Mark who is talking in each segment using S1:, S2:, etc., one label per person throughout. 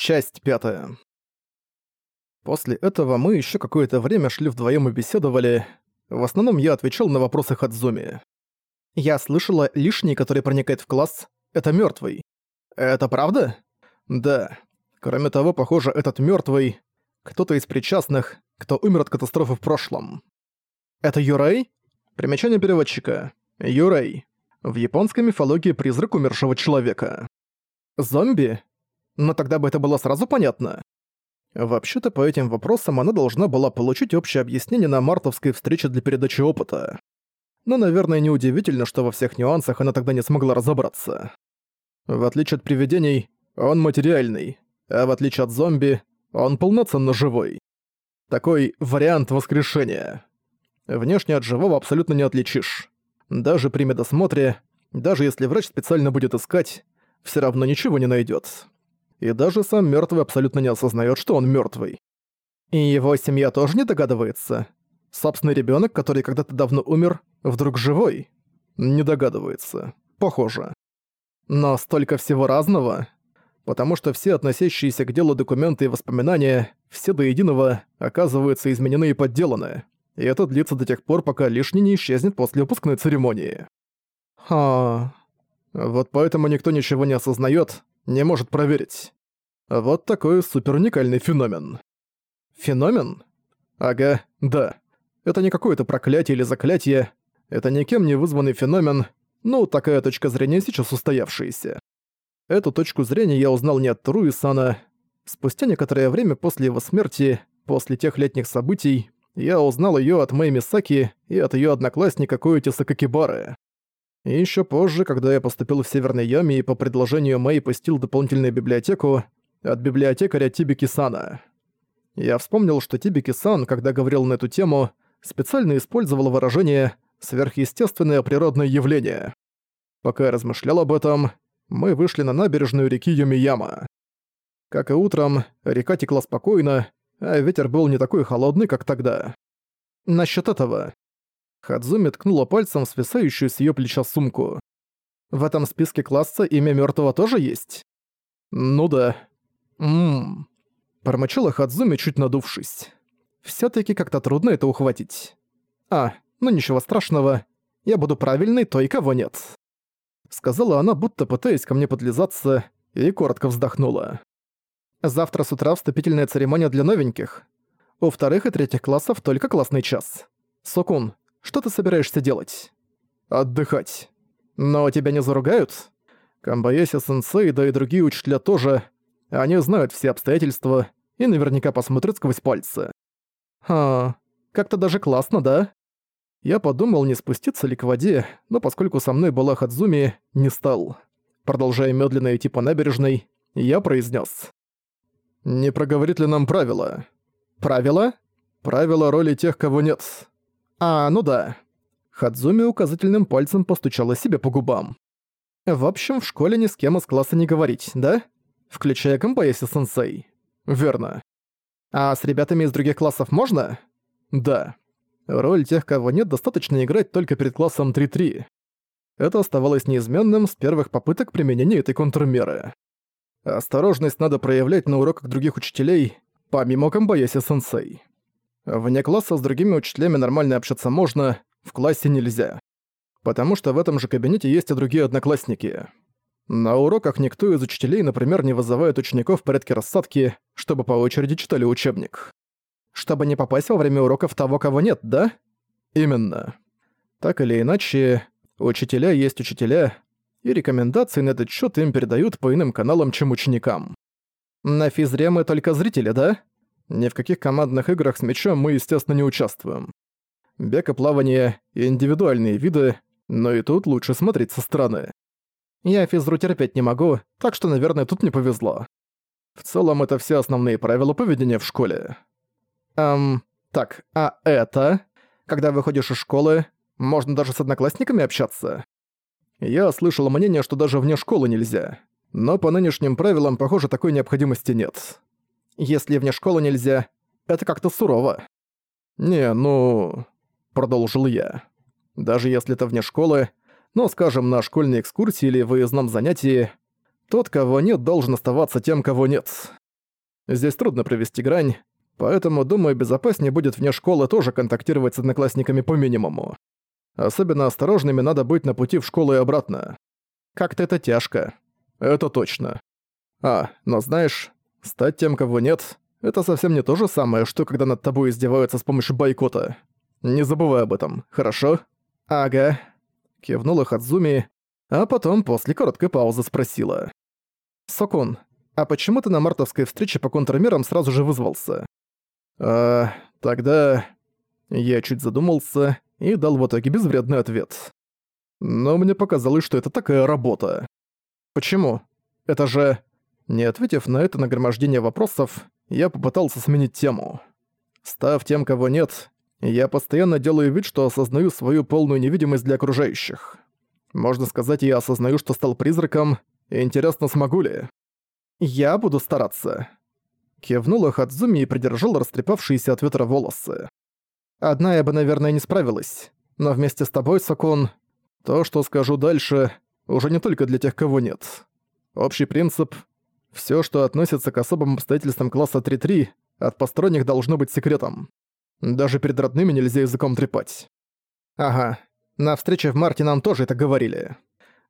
S1: Часть пятая. После этого мы еще какое-то время шли вдвоем и беседовали. В основном я отвечал на вопросы Хадзуми. Я слышала, лишний, который проникает в класс, это мертвый. Это правда? Да. Кроме того, похоже, этот мертвый кто-то из причастных, кто умер от катастрофы в прошлом. Это Юрей? Примечание переводчика. Юрей. В японской мифологии призрак умершего человека. Зомби? Но тогда бы это было сразу понятно. Вообще-то по этим вопросам она должна была получить общее объяснение на мартовской встрече для передачи опыта. Но, наверное, неудивительно, что во всех нюансах она тогда не смогла разобраться. В отличие от привидений, он материальный, а в отличие от зомби, он полноценно живой. Такой вариант воскрешения. Внешне от живого абсолютно не отличишь. Даже при медосмотре, даже если врач специально будет искать, все равно ничего не найдет и даже сам мертвый абсолютно не осознает, что он мертвый. И его семья тоже не догадывается. Собственный ребенок, который когда-то давно умер, вдруг живой? Не догадывается. Похоже. Но столько всего разного, потому что все относящиеся к делу документы и воспоминания, все до единого, оказываются изменены и подделаны. И это длится до тех пор, пока лишний не исчезнет после выпускной церемонии. Ха. Вот поэтому никто ничего не осознает, не может проверить. Вот такой супер уникальный феномен. Феномен? Ага, да. Это не какое-то проклятие или заклятие. Это никем не вызванный феномен. Ну, такая точка зрения сейчас устоявшаяся. Эту точку зрения я узнал не от Руисана. Спустя некоторое время после его смерти, после тех летних событий, я узнал её от Мэй Мисаки и от её одноклассника Коити Сакакибары. И ещё позже, когда я поступил в Северной Яме и по предложению Мэй посетил дополнительную библиотеку от библиотекаря Тибики-сана. Я вспомнил, что Тибики-сан, когда говорил на эту тему, специально использовал выражение «сверхъестественное природное явление». Пока я размышлял об этом, мы вышли на набережную реки Юмияма. Как и утром, река текла спокойно, а ветер был не такой холодный, как тогда. Насчёт этого. Хадзуми ткнула пальцем в свисающую с её плеча сумку. В этом списке класса имя мёртвого тоже есть? Ну да. Ммм. Промычала Хадзуми, чуть надувшись. Всё-таки как-то трудно это ухватить. А, ну ничего страшного. Я буду правильной той, кого нет. Сказала она, будто пытаясь ко мне подлизаться, и коротко вздохнула. Завтра с утра вступительная церемония для новеньких. У вторых и третьих классов только классный час. Сокун, что ты собираешься делать? Отдыхать. Но тебя не заругают? Камбаеси-сенсей, да и другие учителя тоже. Они знают все обстоятельства и наверняка посмотрят сквозь пальцы. Ха, как-то даже классно, да? Я подумал, не спуститься ли к воде, но поскольку со мной была Хадзуми, не стал. Продолжая медленно идти по набережной, я произнес: «Не проговорит ли нам правила?» «Правила?» «Правила роли тех, кого нет. «А, ну да». Хадзуми указательным пальцем постучала себе по губам. «В общем, в школе ни с кем из класса не говорить, да? Включая Камбаеси-сенсей». «Верно». «А с ребятами из других классов можно?» «Да». Роль тех, кого нет, достаточно играть только перед классом 3-3. Это оставалось неизменным с первых попыток применения этой контрмеры. Осторожность надо проявлять на уроках других учителей, помимо Камбаеси-сенсей. Вне класса с другими учителями нормально общаться можно, в классе нельзя. Потому что в этом же кабинете есть и другие одноклассники. На уроках никто из учителей, например, не вызывает учеников в порядке рассадки, чтобы по очереди читали учебник. Чтобы не попасть во время уроков того, кого нет, да? Именно. Так или иначе, учителя есть учителя, и рекомендации на этот счет им передают по иным каналам, чем ученикам. На физре мы только зрители, да? Ни в каких командных играх с мячом мы, естественно, не участвуем. Бег и плавание — индивидуальные виды, но и тут лучше смотреть со стороны. Я физру терпеть не могу, так что, наверное, тут не повезло. В целом, это все основные правила поведения в школе. Эм, так, а это? Когда выходишь из школы, можно даже с одноклассниками общаться? Я слышал мнение, что даже вне школы нельзя. Но по нынешним правилам, похоже, такой необходимости нет. Если вне школы нельзя, это как-то сурово. Не, ну... Продолжил я. Даже если это вне школы, но, скажем, на школьной экскурсии или выездном занятии, тот, кого нет, должен оставаться тем, кого нет. Здесь трудно провести грань, поэтому, думаю, безопаснее будет вне школы тоже контактировать с одноклассниками по минимуму. Особенно осторожными надо быть на пути в школу и обратно. Как-то это тяжко. Это точно. А, но знаешь, стать тем, кого нет, это совсем не то же самое, что когда над тобой издеваются с помощью бойкота. Не забывай об этом, хорошо? Ага. Кивнула Хадзуми, а потом после короткой паузы спросила. Сокун, а почему ты на мартовской встрече по контрмерам сразу же вызвался? А, тогда... Я чуть задумался и дал в итоге безвредный ответ. Но мне показалось, что это такая работа. Почему? Это же... Не ответив на это нагромождение вопросов, я попытался сменить тему. Став тем, кого нет, я постоянно делаю вид, что осознаю свою полную невидимость для окружающих. Можно сказать, я осознаю, что стал призраком, интересно, смогу ли? Я буду стараться. Кивнула Хадзуми и придержала растрепавшиеся от ветра волосы. Одна я бы, наверное, не справилась, но вместе с тобой, Сокон, то, что скажу дальше, уже не только для тех, кого нет. Общий принцип Всё, что относится к особым обстоятельствам класса 3-3, от посторонних должно быть секретом. Даже перед родными нельзя языком трепать. Ага, на встрече в марте нам тоже это говорили.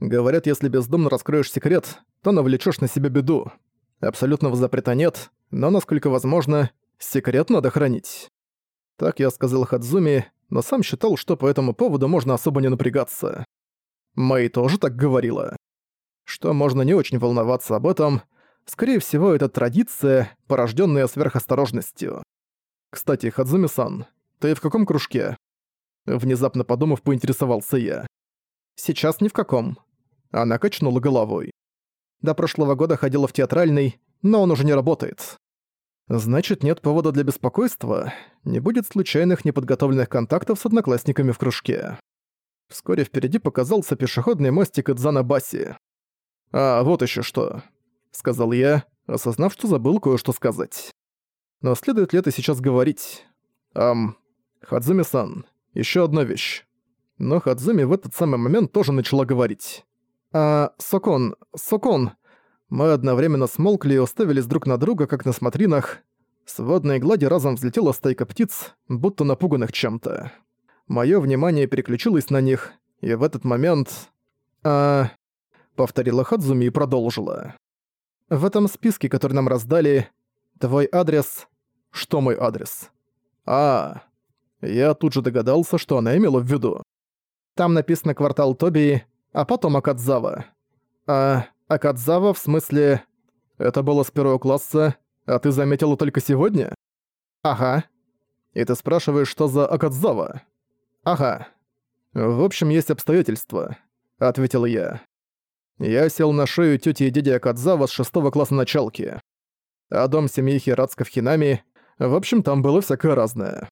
S1: Говорят, если бездумно раскроешь секрет, то навлечёшь на себя беду. Абсолютного запрета нет, но, насколько возможно, секрет надо хранить. Так я сказал Хадзуми, но сам считал, что по этому поводу можно особо не напрягаться. Мэй тоже так говорила. Что можно не очень волноваться об этом, Скорее всего, это традиция, порожденная сверхосторожностью. Кстати, Хадзуми-сан, ты в каком кружке? Внезапно подумав, поинтересовался я. Сейчас ни в каком. Она качнула головой. До прошлого года ходила в театральный, но он уже не работает. Значит, нет повода для беспокойства, не будет случайных неподготовленных контактов с одноклассниками в кружке. Вскоре впереди показался пешеходный мостик Идзана-Баси. А, вот еще что сказал я, осознав, что забыл кое-что сказать. Но следует ли это сейчас говорить? Ам, Хадзуми-сан, еще одна вещь. Но Хадзуми в этот самый момент тоже начала говорить. «А, Сокон, Сокон!» Мы одновременно смолкли и уставились друг на друга, как на смотринах. С водной глади разом взлетела стайка птиц, будто напуганных чем-то. Моё внимание переключилось на них, и в этот момент... «А...» — повторила Хадзуми и продолжила. В этом списке, который нам раздали, твой адрес... Что мой адрес? А, я тут же догадался, что она имела в виду. Там написано квартал Тоби, а потом Акадзава. А Акадзава в смысле... Это было с первого класса, а ты заметила только сегодня? Ага. И ты спрашиваешь, что за Акадзава? Ага. В общем, есть обстоятельства, ответил я. Я сел на шею тети и дяди Акадзава с шестого класса началки. А дом семьи Хирацка в Хинами, в общем, там было всякое разное.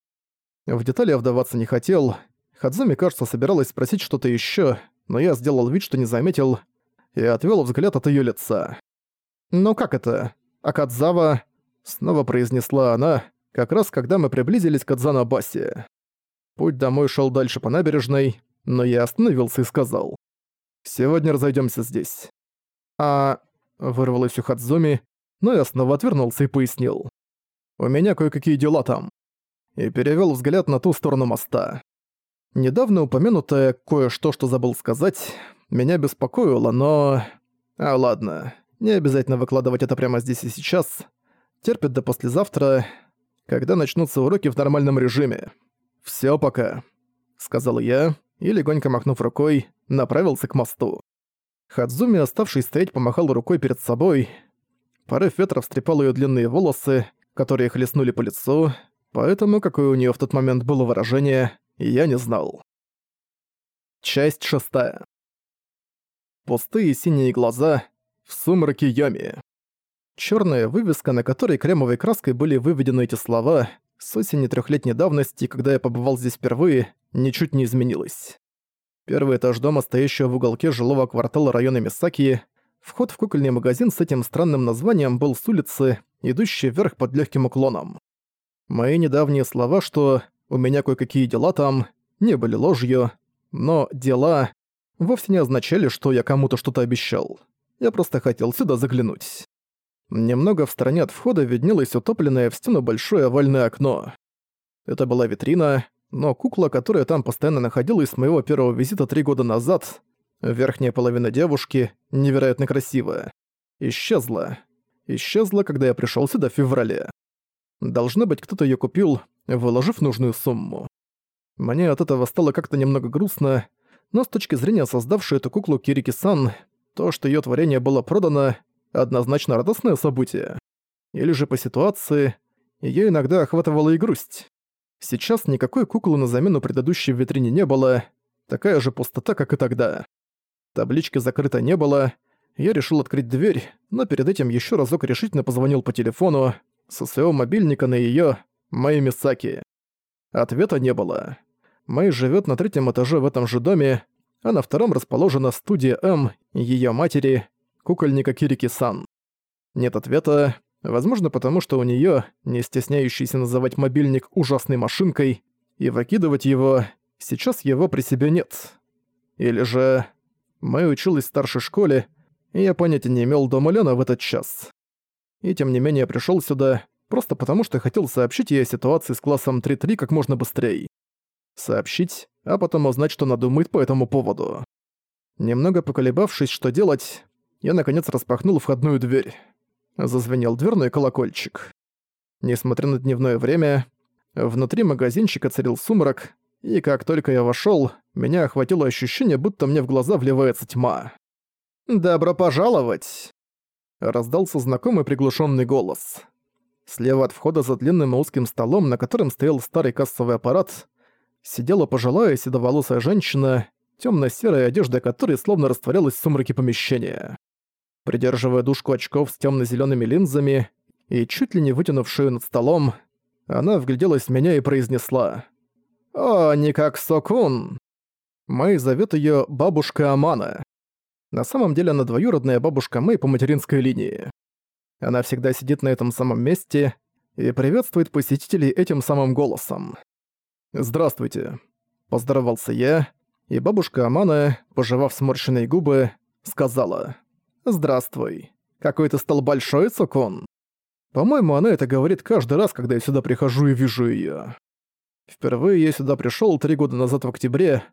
S1: В детали я вдаваться не хотел. Хадзуми, кажется, собиралась спросить что-то ещё, но я сделал вид, что не заметил, и отвёл взгляд от её лица. «Ну как это? Акадзава?» — снова произнесла она, как раз когда мы приблизились к Адзанабасе. Путь домой шёл дальше по набережной, но я остановился и сказал. Сегодня разойдемся здесь. А... Вырвалось у Хадзуми, но я снова отвернулся и пояснил. У меня кое-какие дела там. И перевел взгляд на ту сторону моста. Недавно упомянутое кое-что, что забыл сказать, меня беспокоило, но... А ладно, не обязательно выкладывать это прямо здесь и сейчас. Терпит до послезавтра, когда начнутся уроки в нормальном режиме. Всё пока», — сказал я, и, легонько махнув рукой, направился к мосту. Хадзуми, оставшись стоять, помахал рукой перед собой. Порыв ветра встрепал ее длинные волосы, которые хлестнули по лицу, поэтому какое у нее в тот момент было выражение, я не знал. Часть шестая. Пустые синие глаза в сумраке Йоми. Черная вывеска, на которой кремовой краской были выведены эти слова, с осени трехлетней давности, когда я побывал здесь впервые, ничуть не изменилась. Первый этаж дома, стоящего в уголке жилого квартала района Мисаки, вход в кукольный магазин с этим странным названием был с улицы, идущей вверх под легким уклоном. Мои недавние слова, что «у меня кое-какие дела там», не были ложью, но «дела» вовсе не означали, что я кому-то что-то обещал. Я просто хотел сюда заглянуть. Немного в стороне от входа виднелось утопленное в стену большое овальное окно. Это была витрина, но кукла, которая там постоянно находилась с моего первого визита три года назад, верхняя половина девушки, невероятно красивая, исчезла. Исчезла, когда я пришёл сюда в феврале. Должно быть, кто-то её купил, выложив нужную сумму. Мне от этого стало как-то немного грустно, но с точки зрения создавшей эту куклу Кирики-сан, то, что её творение было продано, однозначно радостное событие. Или же по ситуации, её иногда охватывала и грусть. Сейчас никакой куклы на замену предыдущей в витрине не было, такая же пустота, как и тогда. Таблички закрыто не было, я решил открыть дверь, но перед этим ещё разок решительно позвонил по телефону со своего мобильника на её Мэй Мисаки. Ответа не было. Мэй живёт на третьем этаже в этом же доме, а на втором расположена студия М, её матери, кукольника Кирики-сан. Нет ответа, возможно потому, что у неё, не стесняющийся называть мобильник ужасной машинкой, и выкидывать его, сейчас его при себе нет. Или же... Мэй училась в старшей школе, и я понятия не имел, дома Лена в этот час. И тем не менее пришёл сюда, просто потому что хотел сообщить ей о ситуации с классом 3-3 как можно быстрее. Сообщить, а потом узнать, что она думает по этому поводу. Немного поколебавшись, что делать, я наконец распахнул входную дверь. Зазвенел дверной колокольчик. Несмотря на дневное время, внутри магазинчика царил сумрак, и как только я вошёл, меня охватило ощущение, будто мне в глаза вливается тьма. «Добро пожаловать!» Раздался знакомый приглушённый голос. Слева от входа за длинным и узким столом, на котором стоял старый кассовый аппарат, сидела пожилая седоволосая женщина, тёмно-серая одежда которой словно растворялась в сумраке помещения придерживая дужку очков с темно-зелеными линзами и чуть ли не вытянув шею над столом, она вгляделась в меня и произнесла «О, не как Сокун!» Мэй зовет ее бабушка Амана. На самом деле она двоюродная бабушка Мэй по материнской линии. Она всегда сидит на этом самом месте и приветствует посетителей этим самым голосом. «Здравствуйте», — поздоровался я, и бабушка Амана, пожевав сморщенные губы, сказала «Здравствуй. Какой ты стал большой, Цукун?» По-моему, она это говорит каждый раз, когда я сюда прихожу и вижу её. Впервые я сюда пришёл три года назад в октябре.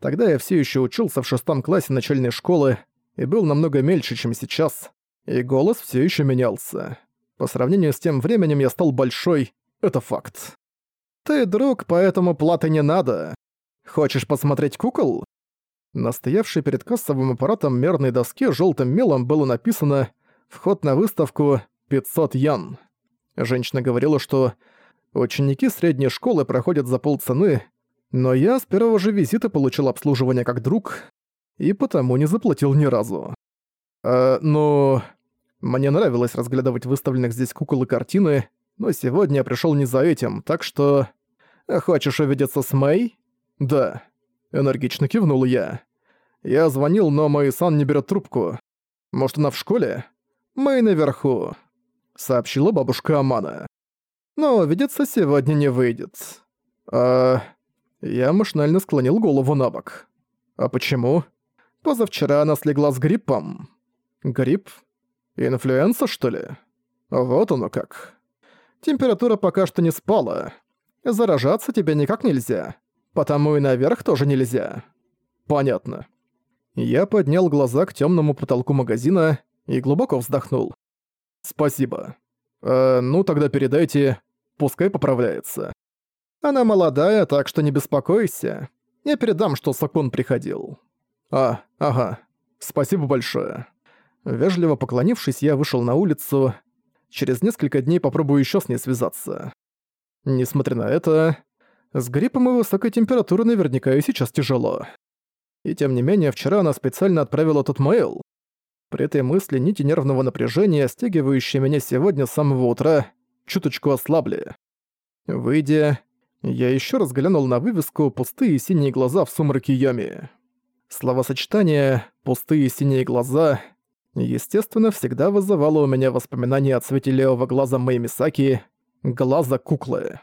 S1: Тогда я всё ещё учился в шестом классе начальной школы и был намного мельче, чем сейчас, и голос всё ещё менялся. По сравнению с тем временем я стал большой, это факт. «Ты друг, поэтому платы не надо. Хочешь посмотреть кукол?» На стоявшей перед кассовым аппаратом мерной доске желтым мелом было написано «Вход на выставку 500 ян». Женщина говорила, что ученики средней школы проходят за полцены, но я с первого же визита получил обслуживание как друг и потому не заплатил ни разу. Э, ну... Мне нравилось разглядывать выставленных здесь кукол и картины, но сегодня я пришёл не за этим, так что... Хочешь увидеться с Мэй? Да. Энергично кивнул я. Я звонил, но Мэй-сан не берет трубку. Может, она в школе? Мэй наверху, сообщила бабушка Амана. Но увидеться сегодня не выйдет. А... Я машинально склонил голову на бок. А почему? Позавчера она слегла с гриппом. Грипп? Инфлюенса, что ли? Вот оно как. Температура пока что не спала. Заражаться тебе никак нельзя. Потому и наверх тоже нельзя. Понятно. Я поднял глаза к темному потолку магазина и глубоко вздохнул. Спасибо. Э, ну тогда передайте, пускай поправляется. Она молодая, так что не беспокойся. Я передам, что Сакун приходил. А, ага. Спасибо большое. Вежливо поклонившись, я вышел на улицу. Через несколько дней попробую еще с ней связаться. Несмотря на это, с гриппом и высокой температурой наверняка и сейчас тяжело. И тем не менее, вчера она специально отправила тот мейл. При этой мысли нити нервного напряжения, стягивающие меня сегодня с самого утра, чуточку ослабли. Выйдя, я еще раз глянул на вывеску «Пустые синие глаза в сумраке Йоми». Словосочетание «пустые синие глаза» естественно всегда вызывало у меня воспоминания о цвете левого глаза Мэй Мисаки, глаза куклы.